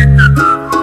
あ。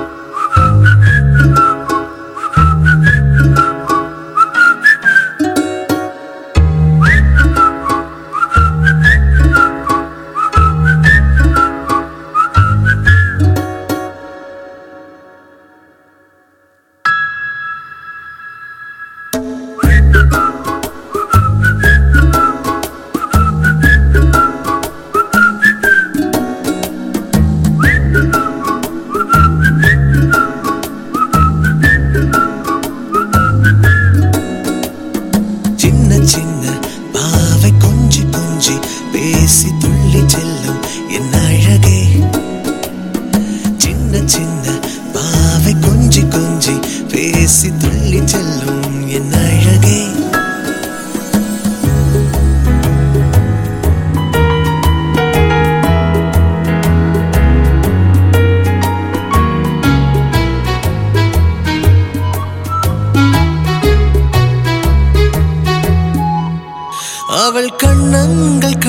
பேசி துள்ளி செல்லும் என் அழகே. அவள் கண்ணங்கள்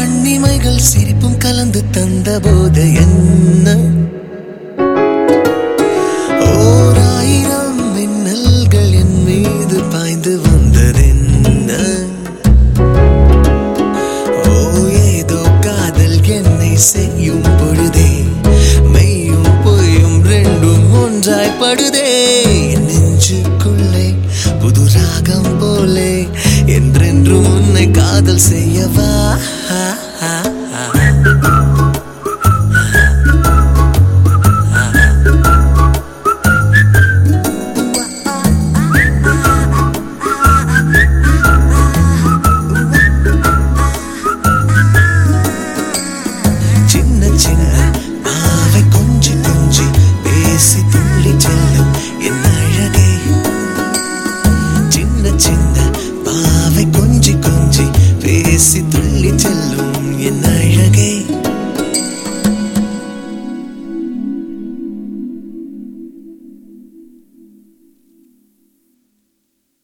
பாடுபடுதே நெஞ்சுக்குள்ளே புது ராகம் போலே என்றென்றும் உன்னை காதல் செய்யவா